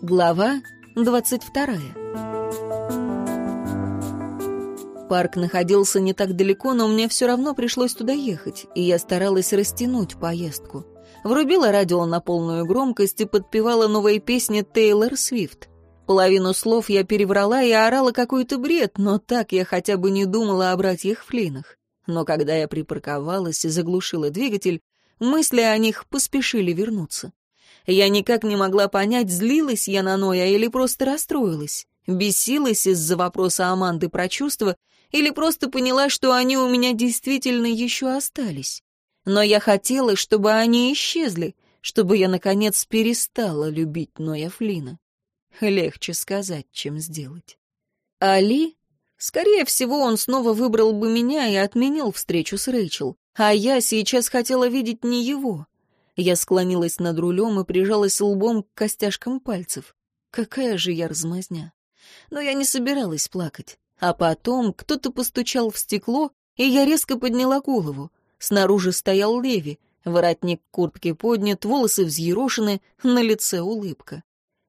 Глава двадцать вторая Парк находился не так далеко, но мне все равно пришлось туда ехать, и я старалась растянуть поездку. Врубила радио на полную громкость и подпевала новые песни Тейлор Свифт. Половину слов я переврала и орала какой-то бред, но так я хотя бы не думала о братьях Флинах. Но когда я припарковалась и заглушила двигатель, мысли о них поспешили вернуться. Я никак не могла понять, злилась я на Ноя или просто расстроилась, бесилась из-за вопроса Аманды про чувства или просто поняла, что они у меня действительно еще остались. Но я хотела, чтобы они исчезли, чтобы я, наконец, перестала любить Ноя Флина. Легче сказать, чем сделать. Али? Скорее всего, он снова выбрал бы меня и отменил встречу с Рэйчел, а я сейчас хотела видеть не его. Я склонилась над рулем и прижалась лбом к костяшкам пальцев. Какая же я размазня. Но я не собиралась плакать. А потом кто-то постучал в стекло, и я резко подняла голову. Снаружи стоял Леви, воротник куртки поднят, волосы взъерошены, на лице улыбка.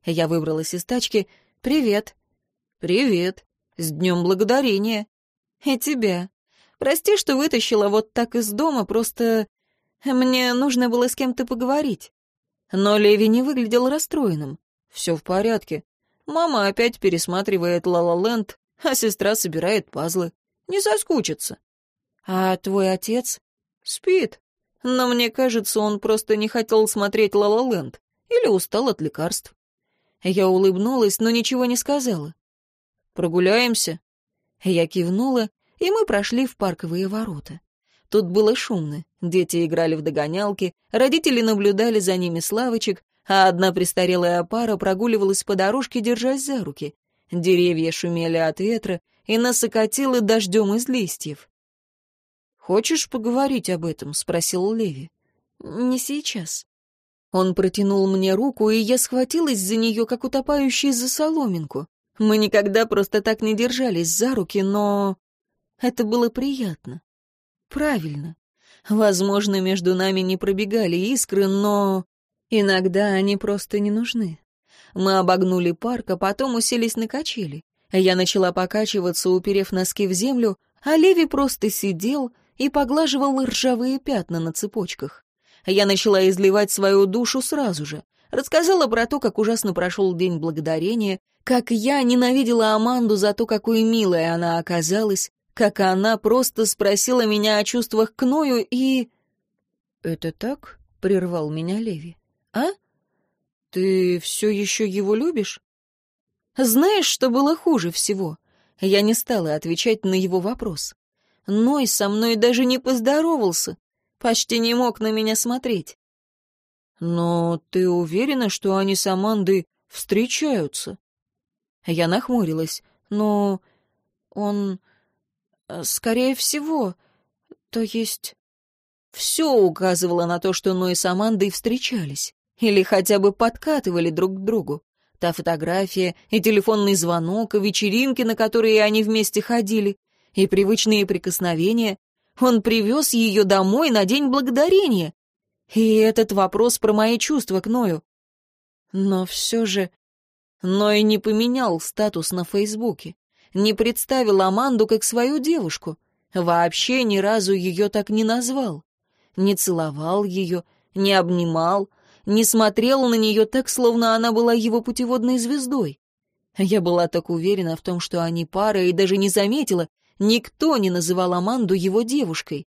Я выбралась из тачки. «Привет». «Привет. С Днем Благодарения». «И тебя. Прости, что вытащила вот так из дома, просто мне нужно было с кем-то поговорить». Но Леви не выглядел расстроенным. «Все в порядке. Мама опять пересматривает «Ла-Ла-Ленд», а сестра собирает пазлы. Не соскучится. А твой отец? Спит. Но мне кажется, он просто не хотел смотреть «Ла-Ла Ленд» или устал от лекарств. Я улыбнулась, но ничего не сказала. «Прогуляемся?» Я кивнула, и мы прошли в парковые ворота. Тут было шумно. Дети играли в догонялки, родители наблюдали за ними с лавочек, а одна престарелая пара прогуливалась по дорожке, держась за руки. Деревья шумели от ветра, и нас окатило дождем из листьев. «Хочешь поговорить об этом?» — спросил Леви. «Не сейчас». Он протянул мне руку, и я схватилась за нее, как утопающий за соломинку. Мы никогда просто так не держались за руки, но... Это было приятно. Правильно. Возможно, между нами не пробегали искры, но... Иногда они просто не нужны. Мы обогнули парк, а потом уселись на качели. Я начала покачиваться, уперев носки в землю, а Леви просто сидел и поглаживал ржавые пятна на цепочках. Я начала изливать свою душу сразу же. Рассказала про то, как ужасно прошел День Благодарения, как я ненавидела Аманду за то, какой милой она оказалась, как она просто спросила меня о чувствах к Ною и... «Это так?» — прервал меня Леви. «А?» «Ты все еще его любишь?» Знаешь, что было хуже всего? Я не стала отвечать на его вопрос. Ной со мной даже не поздоровался, почти не мог на меня смотреть. «Но ты уверена, что они с Амандой встречаются?» Я нахмурилась. «Но он... скорее всего... то есть...» Все указывало на то, что Ной с Амандой встречались. Или хотя бы подкатывали друг к другу. Та фотография, и телефонный звонок, и вечеринки, на которые они вместе ходили, и привычные прикосновения. Он привез ее домой на День Благодарения. И этот вопрос про мои чувства к Ною. Но все же... Ной не поменял статус на Фейсбуке. Не представил Аманду как свою девушку. Вообще ни разу ее так не назвал. Не целовал ее, не обнимал, не смотрел на нее так, словно она была его путеводной звездой. Я была так уверена в том, что они пара, и даже не заметила, никто не называл Аманду его девушкой.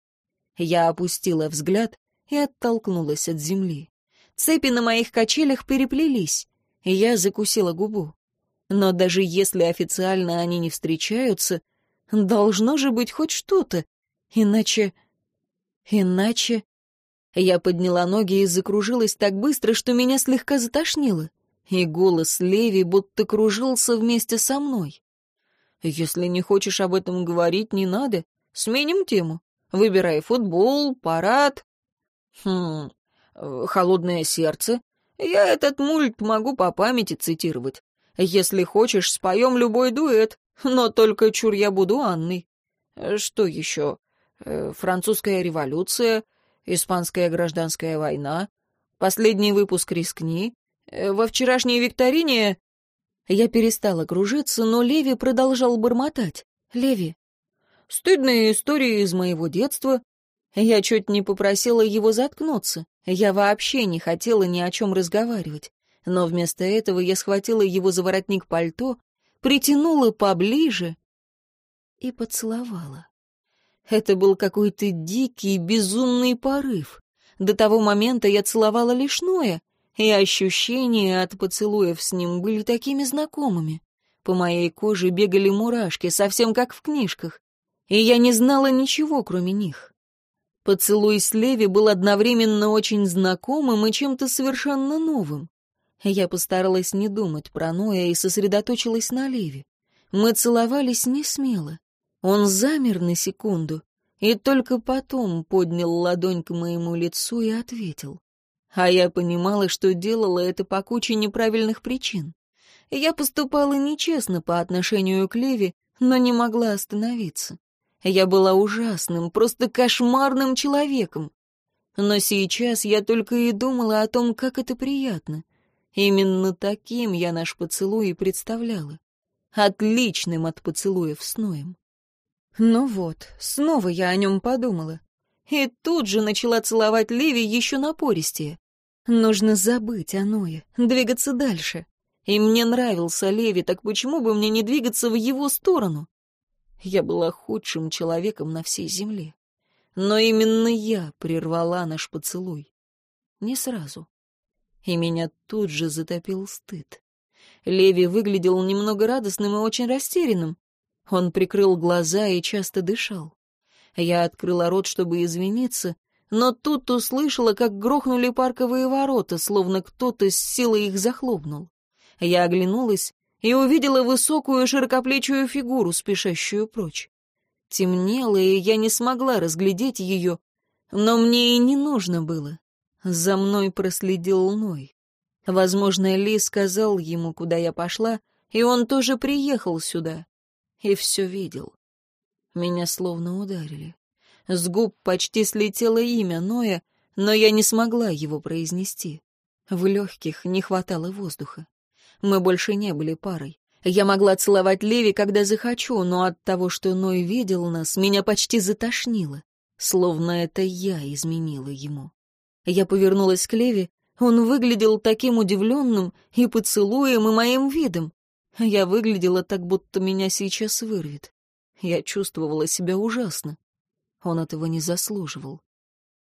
Я опустила взгляд и оттолкнулась от земли. Цепи на моих качелях переплелись, и я закусила губу. Но даже если официально они не встречаются, должно же быть хоть что-то, иначе... Иначе... Я подняла ноги и закружилась так быстро, что меня слегка затошнило. И голос Леви будто кружился вместе со мной. «Если не хочешь об этом говорить, не надо. Сменим тему. Выбирай футбол, парад». «Хм... Холодное сердце. Я этот мульт могу по памяти цитировать. Если хочешь, споем любой дуэт, но только чур я буду Анной. Что еще? Э, французская революция, Испанская гражданская война, Последний выпуск «Рискни». Э, во вчерашней викторине... Я перестала кружиться, но Леви продолжал бормотать. «Леви, стыдные истории из моего детства». Я чуть не попросила его заткнуться. Я вообще не хотела ни о чем разговаривать. Но вместо этого я схватила его за воротник пальто, притянула поближе и поцеловала. Это был какой-то дикий, безумный порыв. До того момента я целовала лишь Ноя, и ощущения от поцелуев с ним были такими знакомыми. По моей коже бегали мурашки, совсем как в книжках, и я не знала ничего, кроме них. Поцелуй с Леви был одновременно очень знакомым и чем-то совершенно новым. Я постаралась не думать про Ноя и сосредоточилась на Леви. Мы целовались не смело. Он замер на секунду и только потом поднял ладонь к моему лицу и ответил. А я понимала, что делала это по куче неправильных причин. Я поступала нечестно по отношению к Леви, но не могла остановиться. Я была ужасным, просто кошмарным человеком. Но сейчас я только и думала о том, как это приятно. Именно таким я наш поцелуй и представляла. Отличным от поцелуев с Ноем. Ну вот, снова я о нем подумала. И тут же начала целовать Леви еще напористее. Нужно забыть о Ное, двигаться дальше. И мне нравился Леви, так почему бы мне не двигаться в его сторону? Я была худшим человеком на всей земле. Но именно я прервала наш поцелуй. Не сразу. И меня тут же затопил стыд. Леви выглядел немного радостным и очень растерянным. Он прикрыл глаза и часто дышал. Я открыла рот, чтобы извиниться, но тут услышала, как грохнули парковые ворота, словно кто-то с силой их захлопнул. Я оглянулась и увидела высокую широкоплечую фигуру, спешащую прочь. Темнело, и я не смогла разглядеть ее, но мне и не нужно было. За мной проследил Ной. Возможно, Ли сказал ему, куда я пошла, и он тоже приехал сюда и все видел. Меня словно ударили. С губ почти слетело имя Ноя, но я не смогла его произнести. В легких не хватало воздуха. Мы больше не были парой. Я могла целовать Леви, когда захочу, но от того, что Ной видел нас, меня почти затошнило. Словно это я изменила ему. Я повернулась к Леви. Он выглядел таким удивленным и поцелуем, и моим видом. Я выглядела так, будто меня сейчас вырвет. Я чувствовала себя ужасно. Он этого не заслуживал.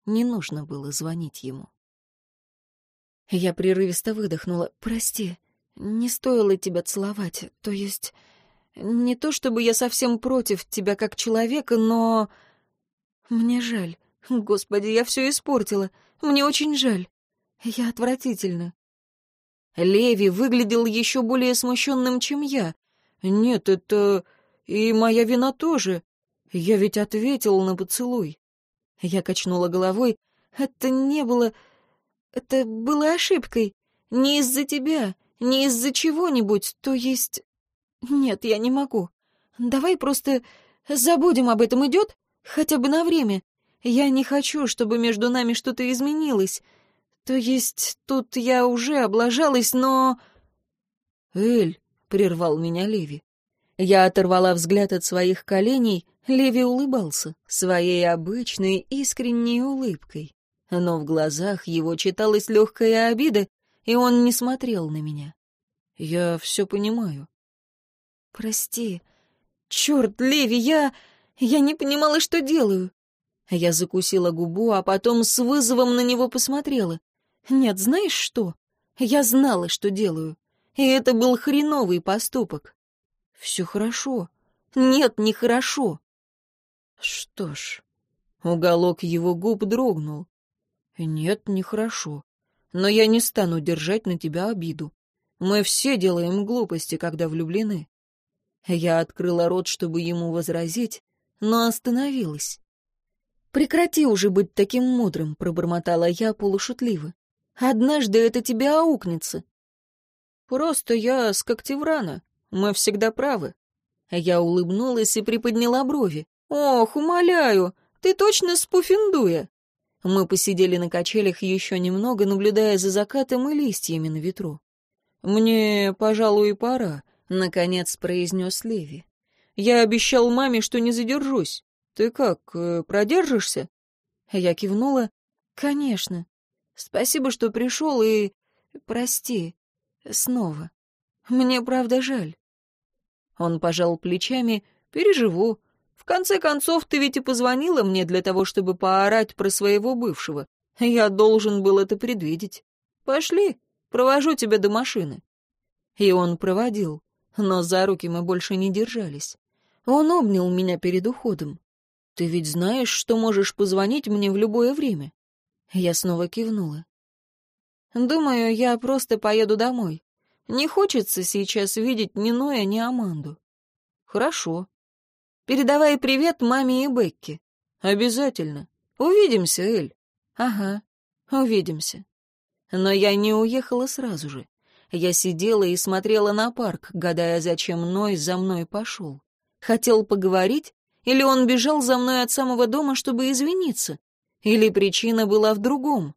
Не нужно было звонить ему. Я прерывисто выдохнула. «Прости, не стоило тебя целовать. То есть, не то чтобы я совсем против тебя как человека, но... Мне жаль. Господи, я все испортила. Мне очень жаль. Я отвратительна. Леви выглядел еще более смущенным, чем я. «Нет, это... и моя вина тоже. Я ведь ответил на поцелуй». Я качнула головой. «Это не было... это было ошибкой. Не из-за тебя, не из-за чего-нибудь, то есть... Нет, я не могу. Давай просто забудем об этом, идет? Хотя бы на время. Я не хочу, чтобы между нами что-то изменилось. То есть тут я уже облажалась, но... «Эль», — прервал меня Леви. Я оторвала взгляд от своих коленей, Леви улыбался, своей обычной искренней улыбкой. Но в глазах его читалась легкая обида, и он не смотрел на меня. «Я все понимаю». «Прости. Черт, Леви, я... я не понимала, что делаю». Я закусила губу, а потом с вызовом на него посмотрела. Нет, знаешь что? Я знала, что делаю. И это был хреновый поступок. Все хорошо. Нет, не хорошо. Что ж, уголок его губ дрогнул. Нет, нехорошо. Но я не стану держать на тебя обиду. Мы все делаем глупости, когда влюблены. Я открыла рот, чтобы ему возразить, но остановилась. «Прекрати уже быть таким мудрым», — пробормотала я полушутливо. Однажды это тебе аукнется. Просто я с Когтеврана. Мы всегда правы. Я улыбнулась и приподняла брови. Ох, умоляю, ты точно с Пуффиндуя? Мы посидели на качелях еще немного, наблюдая за закатом и листьями на ветру. «Мне, пожалуй, пора», — наконец произнес Леви. «Я обещал маме, что не задержусь. Ты как, э, продержишься?» Я кивнула. «Конечно. Спасибо, что пришел и... Прости. Снова. Мне правда жаль». Он пожал плечами. «Переживу. В конце концов, ты ведь и позвонила мне для того, чтобы поорать про своего бывшего. Я должен был это предвидеть. Пошли, провожу тебя до машины». И он проводил, но за руки мы больше не держались. Он обнял меня перед уходом. «Ты ведь знаешь, что можешь позвонить мне в любое время?» Я снова кивнула. «Думаю, я просто поеду домой. Не хочется сейчас видеть ни Ноя, ни Аманду». «Хорошо. Передавай привет маме и Бекке. Обязательно. Увидимся, Эль. Ага, увидимся. Но я не уехала сразу же. Я сидела и смотрела на парк, гадая, зачем Ной за мной пошел. Хотел поговорить? Или он бежал за мной от самого дома, чтобы извиниться? Или причина была в другом?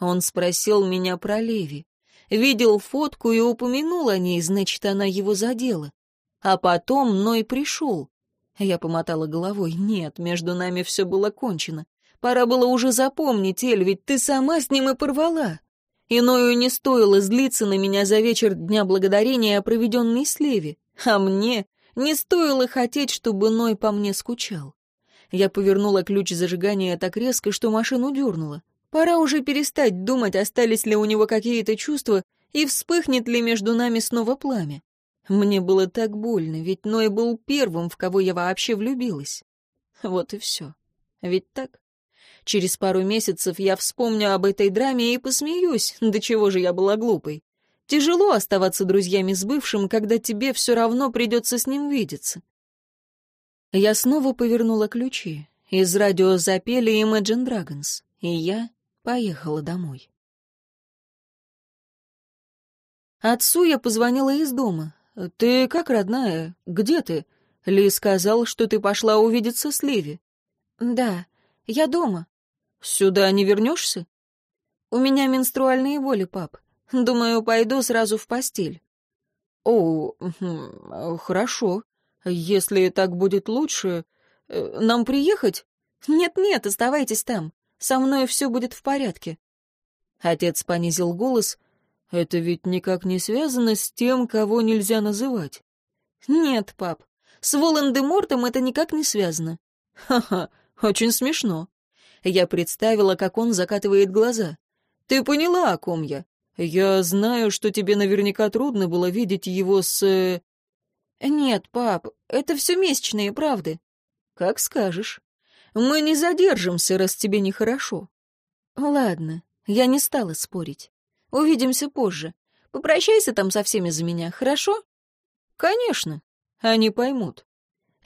Он спросил меня про Леви. Видел фотку и упомянул о ней, значит, она его задела. А потом Ной пришел. Я помотала головой. Нет, между нами все было кончено. Пора было уже запомнить, Эль, ведь ты сама с ним и порвала. Иною не стоило злиться на меня за вечер Дня Благодарения, проведенный с Леви. А мне не стоило хотеть, чтобы Ной по мне скучал. Я повернула ключ зажигания так резко, что машину дернула. Пора уже перестать думать, остались ли у него какие-то чувства и вспыхнет ли между нами снова пламя. Мне было так больно, ведь Ной был первым, в кого я вообще влюбилась. Вот и все. Ведь так? Через пару месяцев я вспомню об этой драме и посмеюсь, до чего же я была глупой. Тяжело оставаться друзьями с бывшим, когда тебе все равно придется с ним видеться. Я снова повернула ключи. Из радио запели Imagine Dragons, и я поехала домой. Отцу я позвонила из дома. «Ты как, родная? Где ты?» Ли сказал, что ты пошла увидеться с Ливи. «Да, я дома». «Сюда не вернешься?» «У меня менструальные боли, пап. Думаю, пойду сразу в постель». «О, хорошо. Если так будет лучше, э, нам приехать?» «Нет-нет, оставайтесь там. Со мной все будет в порядке». Отец понизил голос, это ведь никак не связано с тем, кого нельзя называть. Нет, пап, с Волан-де-Мортом это никак не связано. Ха-ха, очень смешно. Я представила, как он закатывает глаза. Ты поняла, о ком я? Я знаю, что тебе наверняка трудно было видеть его с... Э, нет, пап, это все месячные правды. Как скажешь. Мы не задержимся, раз тебе нехорошо. Ладно, я не стала спорить. Увидимся позже. Попрощайся там со всеми за меня, хорошо? Конечно. Они поймут.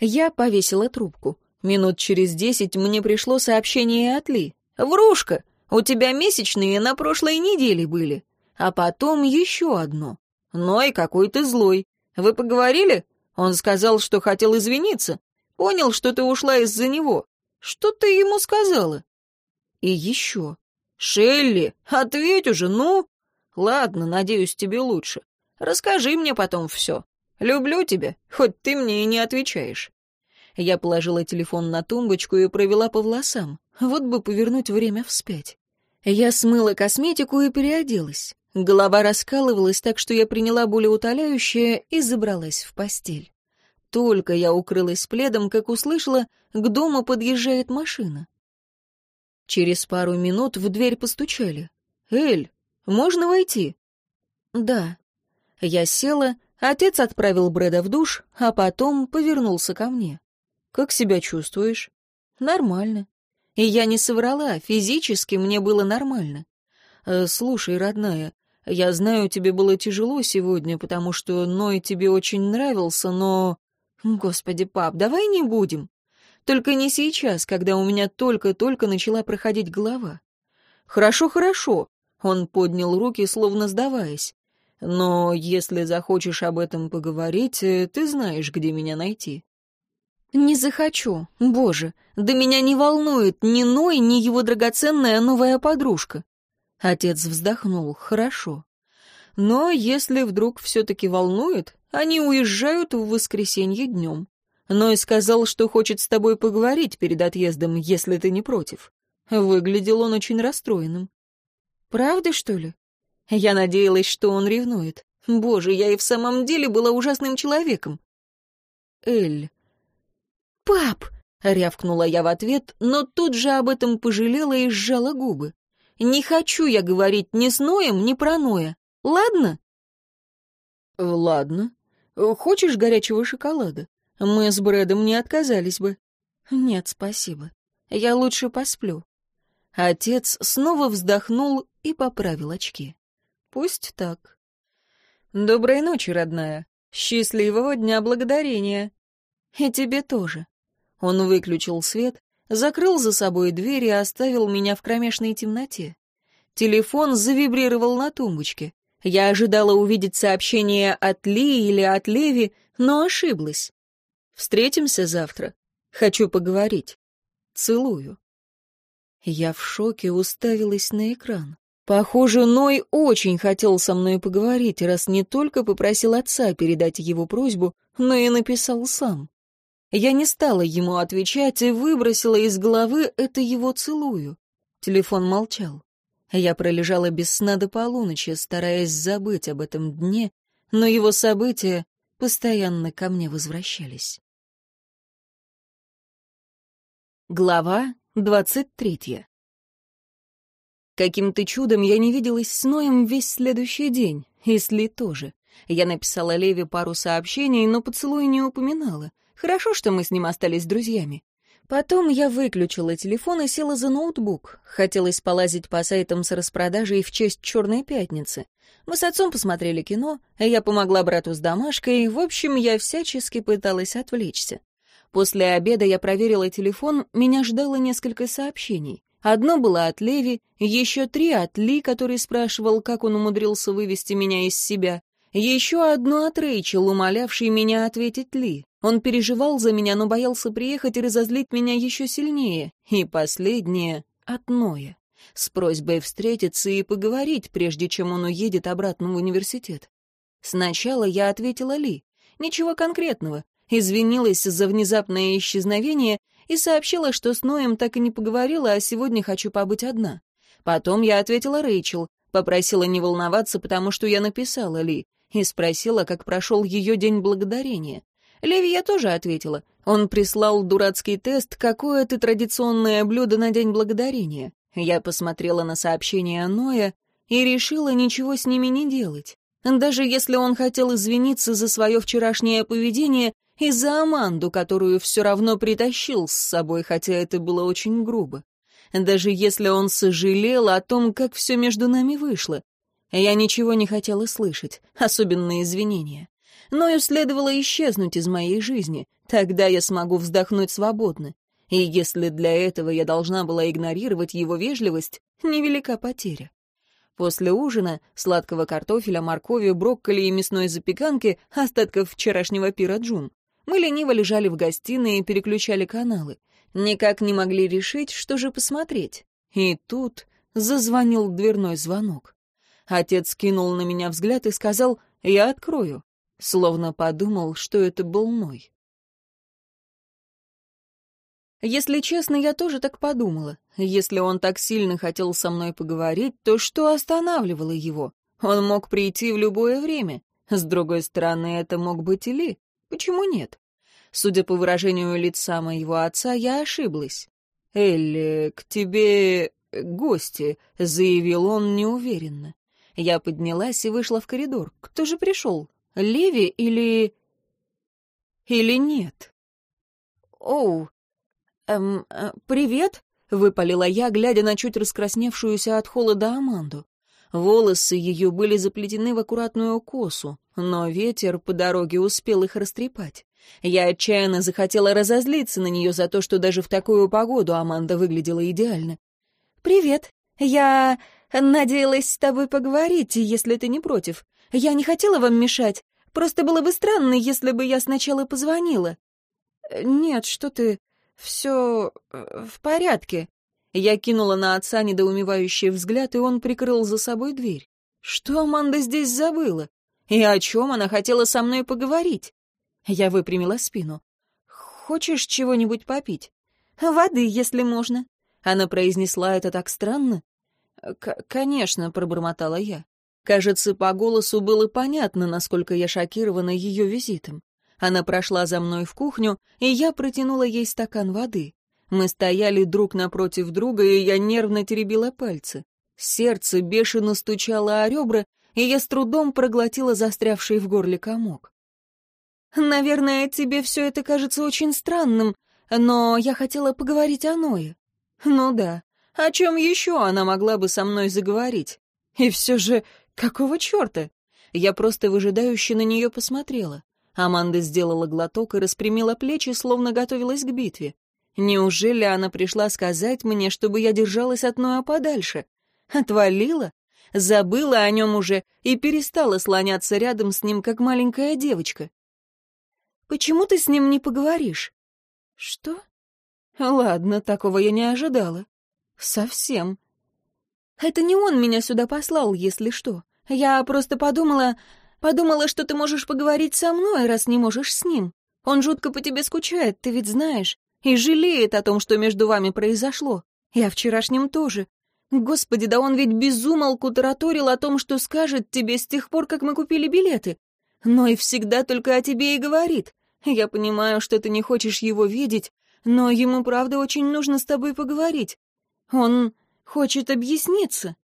Я повесила трубку. Минут через десять мне пришло сообщение от Ли. «Врушка, у тебя месячные на прошлой неделе были». А потом еще одно. «Ной, какой ты злой. Вы поговорили?» Он сказал, что хотел извиниться. Понял, что ты ушла из-за него. Что ты ему сказала? И еще. «Шелли, ответь уже, ну!» Ладно, надеюсь, тебе лучше. Расскажи мне потом все. Люблю тебя, хоть ты мне и не отвечаешь. Я положила телефон на тумбочку и провела по волосам. Вот бы повернуть время вспять. Я смыла косметику и переоделась. Голова раскалывалась так, что я приняла болеутоляющее и забралась в постель. Только я укрылась пледом, как услышала, к дому подъезжает машина. Через пару минут в дверь постучали. «Эль, можно войти?» «Да». Я села, отец отправил Брэда в душ, а потом повернулся ко мне. «Как себя чувствуешь?» «Нормально». И я не соврала, физически мне было нормально. «Э, «Слушай, родная, я знаю, тебе было тяжело сегодня, потому что Ной тебе очень нравился, но...» «Господи, пап, давай не будем. Только не сейчас, когда у меня только-только начала проходить голова». «Хорошо, хорошо. Он поднял руки, словно сдаваясь. «Но если захочешь об этом поговорить, э, ты знаешь, где меня найти». «Не захочу. Боже, да меня не волнует ни Ной, ни его драгоценная новая подружка». Отец вздохнул. «Хорошо. Но если вдруг все-таки волнует, они уезжают в воскресенье днем. Ной сказал, что хочет с тобой поговорить перед отъездом, если ты не против. Выглядел он очень расстроенным. Правда, что ли? Я надеялась, что он ревнует. Боже, я и в самом деле была ужасным человеком. Эль. Пап! Рявкнула я в ответ, но тут же об этом пожалела и сжала губы. Не хочу я говорить ни с Ноем, ни про Ноя. Ладно? Ладно. Хочешь горячего шоколада? Мы с Брэдом не отказались бы. Нет, спасибо. Я лучше посплю. Отец снова вздохнул и поправил очки. Пусть так. Доброй ночи, родная. Счастливого дня благодарения. И тебе тоже. Он выключил свет, закрыл за собой дверь и оставил меня в кромешной темноте. Телефон завибрировал на тумбочке. Я ожидала увидеть сообщение от Ли или от Леви, но ошиблась. Встретимся завтра. Хочу поговорить. Целую. Я в шоке уставилась на экран. Похоже, Ной очень хотел со мной поговорить, раз не только попросил отца передать его просьбу, но и написал сам. Я не стала ему отвечать и выбросила из головы это его целую. Телефон молчал. Я пролежала без сна до полуночи, стараясь забыть об этом дне, но его события постоянно ко мне возвращались. Глава двадцать третья. Каким-то чудом я не виделась с Ноем весь следующий день, и с Ли тоже. Я написала Леви пару сообщений, но поцелуй не упоминала. Хорошо, что мы с ним остались друзьями. Потом я выключила телефон и села за ноутбук. Хотелось полазить по сайтам с распродажей в честь Черной Пятницы. Мы с отцом посмотрели кино, а я помогла брату с домашкой, в общем, я всячески пыталась отвлечься. После обеда я проверила телефон, меня ждало несколько сообщений. Одно было от Леви, еще три от Ли, который спрашивал, как он умудрился вывести меня из себя. Еще одно от Рэйчел, умолявший меня ответить Ли. Он переживал за меня, но боялся приехать и разозлить меня еще сильнее. И последнее — от Ноя, с просьбой встретиться и поговорить, прежде чем он уедет обратно в университет. Сначала я ответила Ли. Ничего конкретного, извинилась за внезапное исчезновение и сообщила, что с Ноем так и не поговорила, а сегодня хочу побыть одна. Потом я ответила Рэйчел, попросила не волноваться, потому что я написала Ли, и спросила, как прошел ее день благодарения. Леви я тоже ответила. Он прислал дурацкий тест «Какое ты традиционное блюдо на День Благодарения?». Я посмотрела на сообщение Ноя и решила ничего с ними не делать. Даже если он хотел извиниться за свое вчерашнее поведение, и за Аманду, которую все равно притащил с собой, хотя это было очень грубо. Даже если он сожалел о том, как все между нами вышло. Я ничего не хотела слышать, особенно извинения. Но и следовало исчезнуть из моей жизни, тогда я смогу вздохнуть свободно. И если для этого я должна была игнорировать его вежливость, невелика потеря. После ужина, сладкого картофеля, моркови, брокколи и мясной запеканки, остатков вчерашнего пира Джун, мы лениво лежали в гостиной и переключали каналы. Никак не могли решить, что же посмотреть. И тут зазвонил дверной звонок. Отец кинул на меня взгляд и сказал «Я открою», словно подумал, что это был Ной. Если честно, я тоже так подумала. Если он так сильно хотел со мной поговорить, то что останавливало его? Он мог прийти в любое время. С другой стороны, это мог быть и Ли. Почему нет? Судя по выражению лица моего отца, я ошиблась. «Элли, к тебе гости», — заявил он неуверенно. Я поднялась и вышла в коридор. Кто же пришел? Леви или... или нет? «Оу, эм, э, привет», — выпалила я, глядя на чуть раскрасневшуюся от холода Аманду. Волосы ее были заплетены в аккуратную косу, но ветер по дороге успел их растрепать. Я отчаянно захотела разозлиться на нее за то, что даже в такую погоду Аманда выглядела идеально. «Привет. Я надеялась с тобой поговорить, если ты не против. Я не хотела вам мешать. Просто было бы странно, если бы я сначала позвонила». «Нет, что ты... Все э, в порядке». Я кинула на отца недоумевающий взгляд, и он прикрыл за собой дверь. Что Аманда здесь забыла? И о чем она хотела со мной поговорить? Я выпрямила спину. «Хочешь чего-нибудь попить?» «Воды, если можно». Она произнесла это так странно. «Конечно», — пробормотала я. Кажется, по голосу было понятно, насколько я шокирована ее визитом. Она прошла за мной в кухню, и я протянула ей стакан воды. Мы стояли друг напротив друга, и я нервно теребила пальцы. Сердце бешено стучало о ребра, и я с трудом проглотила застрявший в горле комок. «Наверное, тебе все это кажется очень странным, но я хотела поговорить о Ное». «Ну да, о чем еще она могла бы со мной заговорить? И все же, какого черта?» Я просто выжидающе на нее посмотрела. Аманда сделала глоток и распрямила плечи, словно готовилась к битве. Неужели она пришла сказать мне, чтобы я держалась от Ноя подальше? Отвалила? Забыла о нем уже и перестала слоняться рядом с ним, как маленькая девочка. «Почему ты с ним не поговоришь?» «Что?» «Ладно, такого я не ожидала. Совсем. Это не он меня сюда послал, если что. Я просто подумала, Подумала, что ты можешь поговорить со мной, раз не можешь с ним. Он жутко по тебе скучает, ты ведь знаешь, и жалеет о том, что между вами произошло. И о вчерашнем тоже. Господи, да он ведь безумолку тараторил о том, что скажет тебе с тех пор, как мы купили билеты. Но и всегда только о тебе и говорит. Я понимаю, что ты не хочешь его видеть, но ему, правда, очень нужно с тобой поговорить. Он хочет объясниться.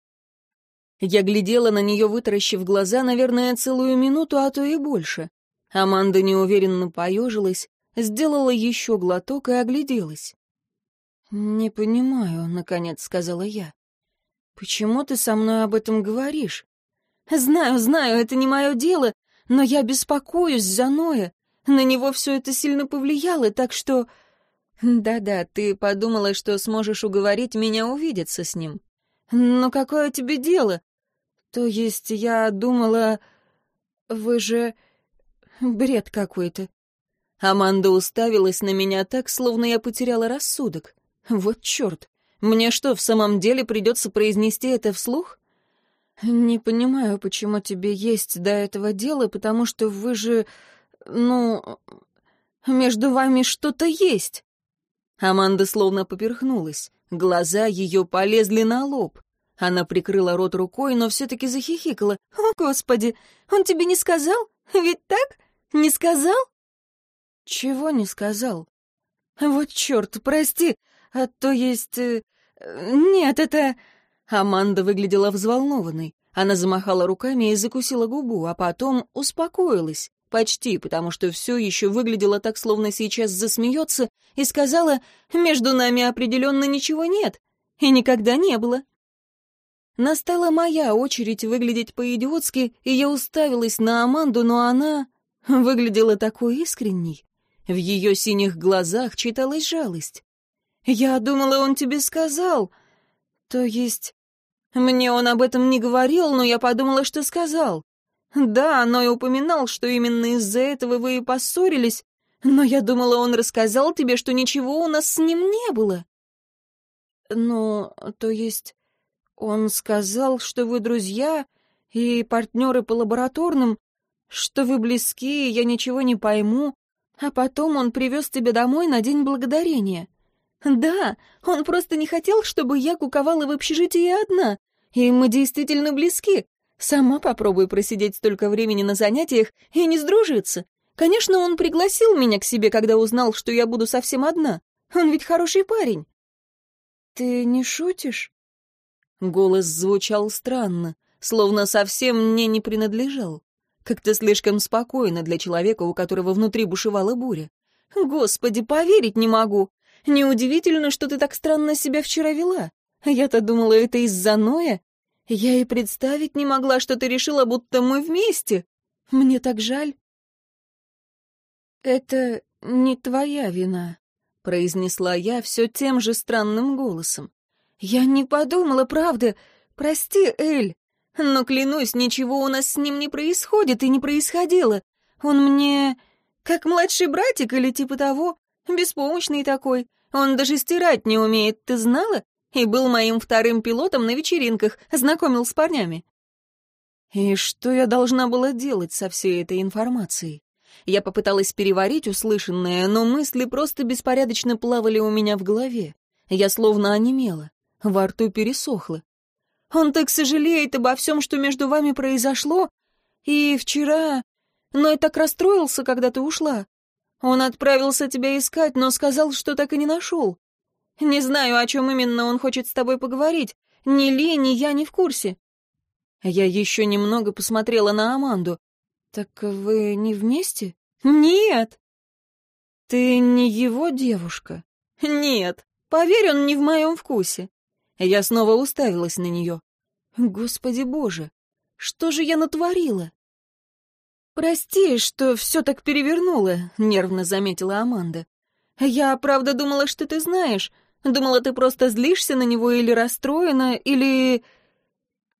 Я глядела на нее, вытаращив глаза, наверное, целую минуту, а то и больше. Аманда неуверенно поежилась, сделала еще глоток и огляделась. «Не понимаю», — наконец сказала я. «Почему ты со мной об этом говоришь?» «Знаю, знаю, это не мое дело, но я беспокоюсь за Ноя. На него все это сильно повлияло, так что...» «Да-да, ты подумала, что сможешь уговорить меня увидеться с ним». «Но какое тебе дело? «То есть я думала... Вы же... бред какой-то». Аманда уставилась на меня так, словно я потеряла рассудок. Вот черт, мне что, в самом деле придется произнести это вслух? Не понимаю, почему тебе есть до этого дела, потому что вы же... ну... между вами что-то есть. Аманда словно поперхнулась. Глаза ее полезли на лоб. Она прикрыла рот рукой, но все-таки захихикала. «О, Господи, он тебе не сказал? Ведь так? Не сказал?» «Чего не сказал?» «Вот черт, прости, а то есть... Э, нет, это...» Аманда выглядела взволнованной. Она замахала руками и закусила губу, а потом успокоилась. Почти, потому что все еще выглядело так, словно сейчас засмеется, и сказала, «Между нами определенно ничего нет, и никогда не было». Настала моя очередь выглядеть по-идиотски, и я уставилась на Аманду, но она выглядела такой искренней. В ее синих глазах читалась жалость. «Я думала, он тебе сказал. То есть...» Мне он об этом не говорил, но я подумала, что сказал. Да, но и упоминал, что именно из-за этого вы и поссорились, но я думала, он рассказал тебе, что ничего у нас с ним не было. Ну, то есть... Он сказал, что вы друзья и партнеры по лабораторным, что вы близки, я ничего не пойму, а потом он привез тебя домой на День Благодарения. Да, он просто не хотел, чтобы я куковала в общежитии одна, и мы действительно близки. Сама попробуй просидеть столько времени на занятиях и не сдружиться. Конечно, он пригласил меня к себе, когда узнал, что я буду совсем одна. Он ведь хороший парень. Ты не шутишь? Голос звучал странно, словно совсем мне не принадлежал. Как-то слишком спокойно для человека, у которого внутри бушевала буря. «Господи, поверить не могу! Неудивительно, что ты так странно себя вчера вела. Я-то думала, это из-за Ноя. Я и представить не могла, что ты решила, будто мы вместе. Мне так жаль». «Это не твоя вина», — произнесла я все тем же странным голосом. «Я не подумала, правда. Прости, Эль. Но, клянусь, ничего у нас с ним не происходит и не происходило. Он мне как младший братик или типа того. Беспомощный такой. Он даже стирать не умеет, ты знала? И был моим вторым пилотом на вечеринках, знакомил с парнями. И что я должна была делать со всей этой информацией? Я попыталась переварить услышанное, но мысли просто беспорядочно плавали у меня в голове. Я словно онемела, во рту пересохло. Он так сожалеет обо всем, что между вами произошло, и вчера... Но я так расстроился, когда ты ушла. Он отправился тебя искать, но сказал, что так и не нашел. Не знаю, о чем именно он хочет с тобой поговорить. Ни Ли, ни я не в курсе. Я еще немного посмотрела на Аманду. «Так вы не вместе?» «Нет!» «Ты не его девушка?» «Нет. Поверь, он не в моем вкусе». Я снова уставилась на нее. «Господи боже, что же я натворила?» «Прости, что все так перевернуло», — нервно заметила Аманда. «Я правда думала, что ты знаешь. Думала, ты просто злишься на него или расстроена, или...»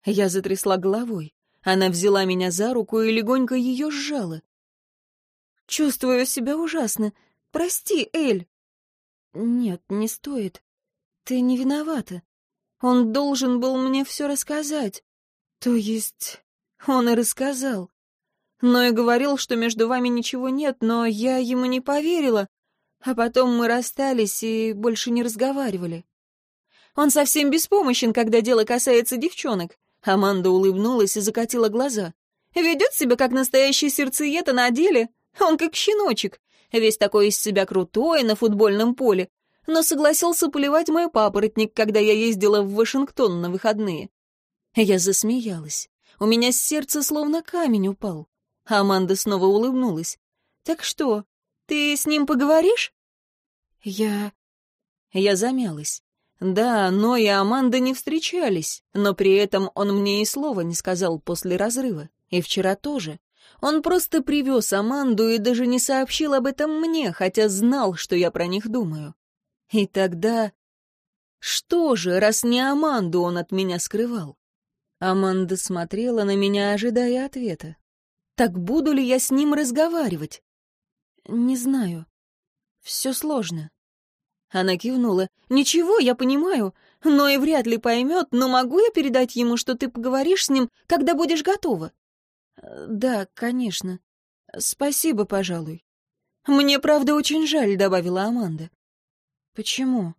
Я затрясла головой. Она взяла меня за руку и легонько ее сжала. «Чувствую себя ужасно. Прости, Эль». «Нет, не стоит. Ты не виновата. Он должен был мне все рассказать. То есть он и рассказал. Но и говорил, что между вами ничего нет, но я ему не поверила. А потом мы расстались и больше не разговаривали. Он совсем беспомощен, когда дело касается девчонок. Аманда улыбнулась и закатила глаза. «Ведет себя как настоящий сердцеед, а на деле он как щеночек, весь такой из себя крутой на футбольном поле, но согласился поливать мой папоротник, когда я ездила в Вашингтон на выходные». Я засмеялась. У меня сердце словно камень упал. Аманда снова улыбнулась. «Так что, ты с ним поговоришь?» «Я...» Я замялась. Да, но и Аманда не встречались, но при этом он мне и слова не сказал после разрыва. И вчера тоже. Он просто привез Аманду и даже не сообщил об этом мне, хотя знал, что я про них думаю. И тогда... Что же, раз не Аманду он от меня скрывал? Аманда смотрела на меня, ожидая ответа. Так буду ли я с ним разговаривать? Не знаю. Все сложно. Она кивнула. «Ничего, я понимаю, но и вряд ли поймет, но могу я передать ему, что ты поговоришь с ним, когда будешь готова?» «Да, конечно. Спасибо, пожалуй». «Мне, правда, очень жаль», — добавила Аманда. «Почему?»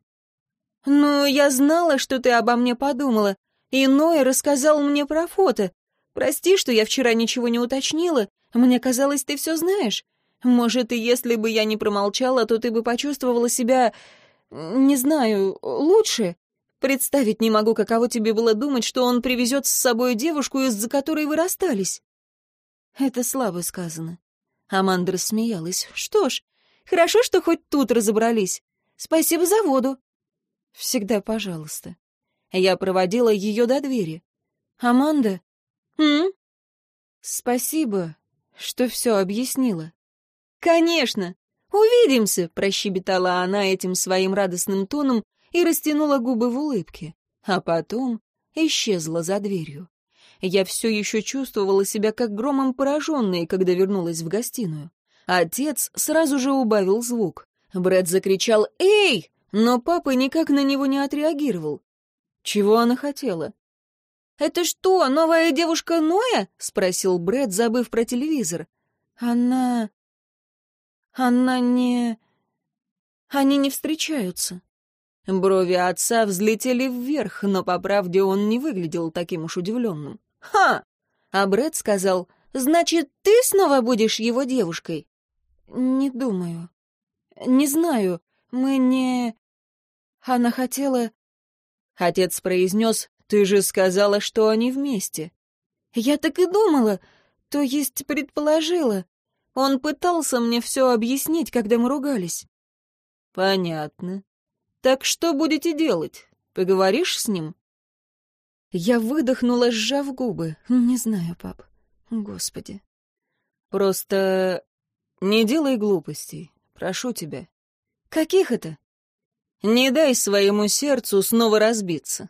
«Ну, я знала, что ты обо мне подумала, и Ной рассказал мне про фото. Прости, что я вчера ничего не уточнила. Мне казалось, ты все знаешь. Может, и если бы я не промолчала, то ты бы почувствовала себя не знаю, лучше. Представить не могу, каково тебе было думать, что он привезет с собой девушку, из-за которой вы расстались. Это слабо сказано. Аманда рассмеялась. Что ж, хорошо, что хоть тут разобрались. Спасибо за воду. Всегда пожалуйста. Я проводила ее до двери. Аманда? М? Спасибо, что все объяснила. Конечно. «Увидимся!» — прощебетала она этим своим радостным тоном и растянула губы в улыбке, а потом исчезла за дверью. Я все еще чувствовала себя как громом пораженной, когда вернулась в гостиную. Отец сразу же убавил звук. Брэд закричал «Эй!», но папа никак на него не отреагировал. Чего она хотела? «Это что, новая девушка Ноя?» — спросил Брэд, забыв про телевизор. «Она...» Она не... Они не встречаются. Брови отца взлетели вверх, но, по правде, он не выглядел таким уж удивленным. «Ха!» А Брэд сказал, «Значит, ты снова будешь его девушкой?» «Не думаю. Не знаю. Мы не...» Она хотела... Отец произнес, «Ты же сказала, что они вместе». «Я так и думала, то есть предположила. Он пытался мне все объяснить, когда мы ругались. Понятно. Так что будете делать? Поговоришь с ним? Я выдохнула, сжав губы. Не знаю, пап. Господи. Просто не делай глупостей. Прошу тебя. Каких это? Не дай своему сердцу снова разбиться.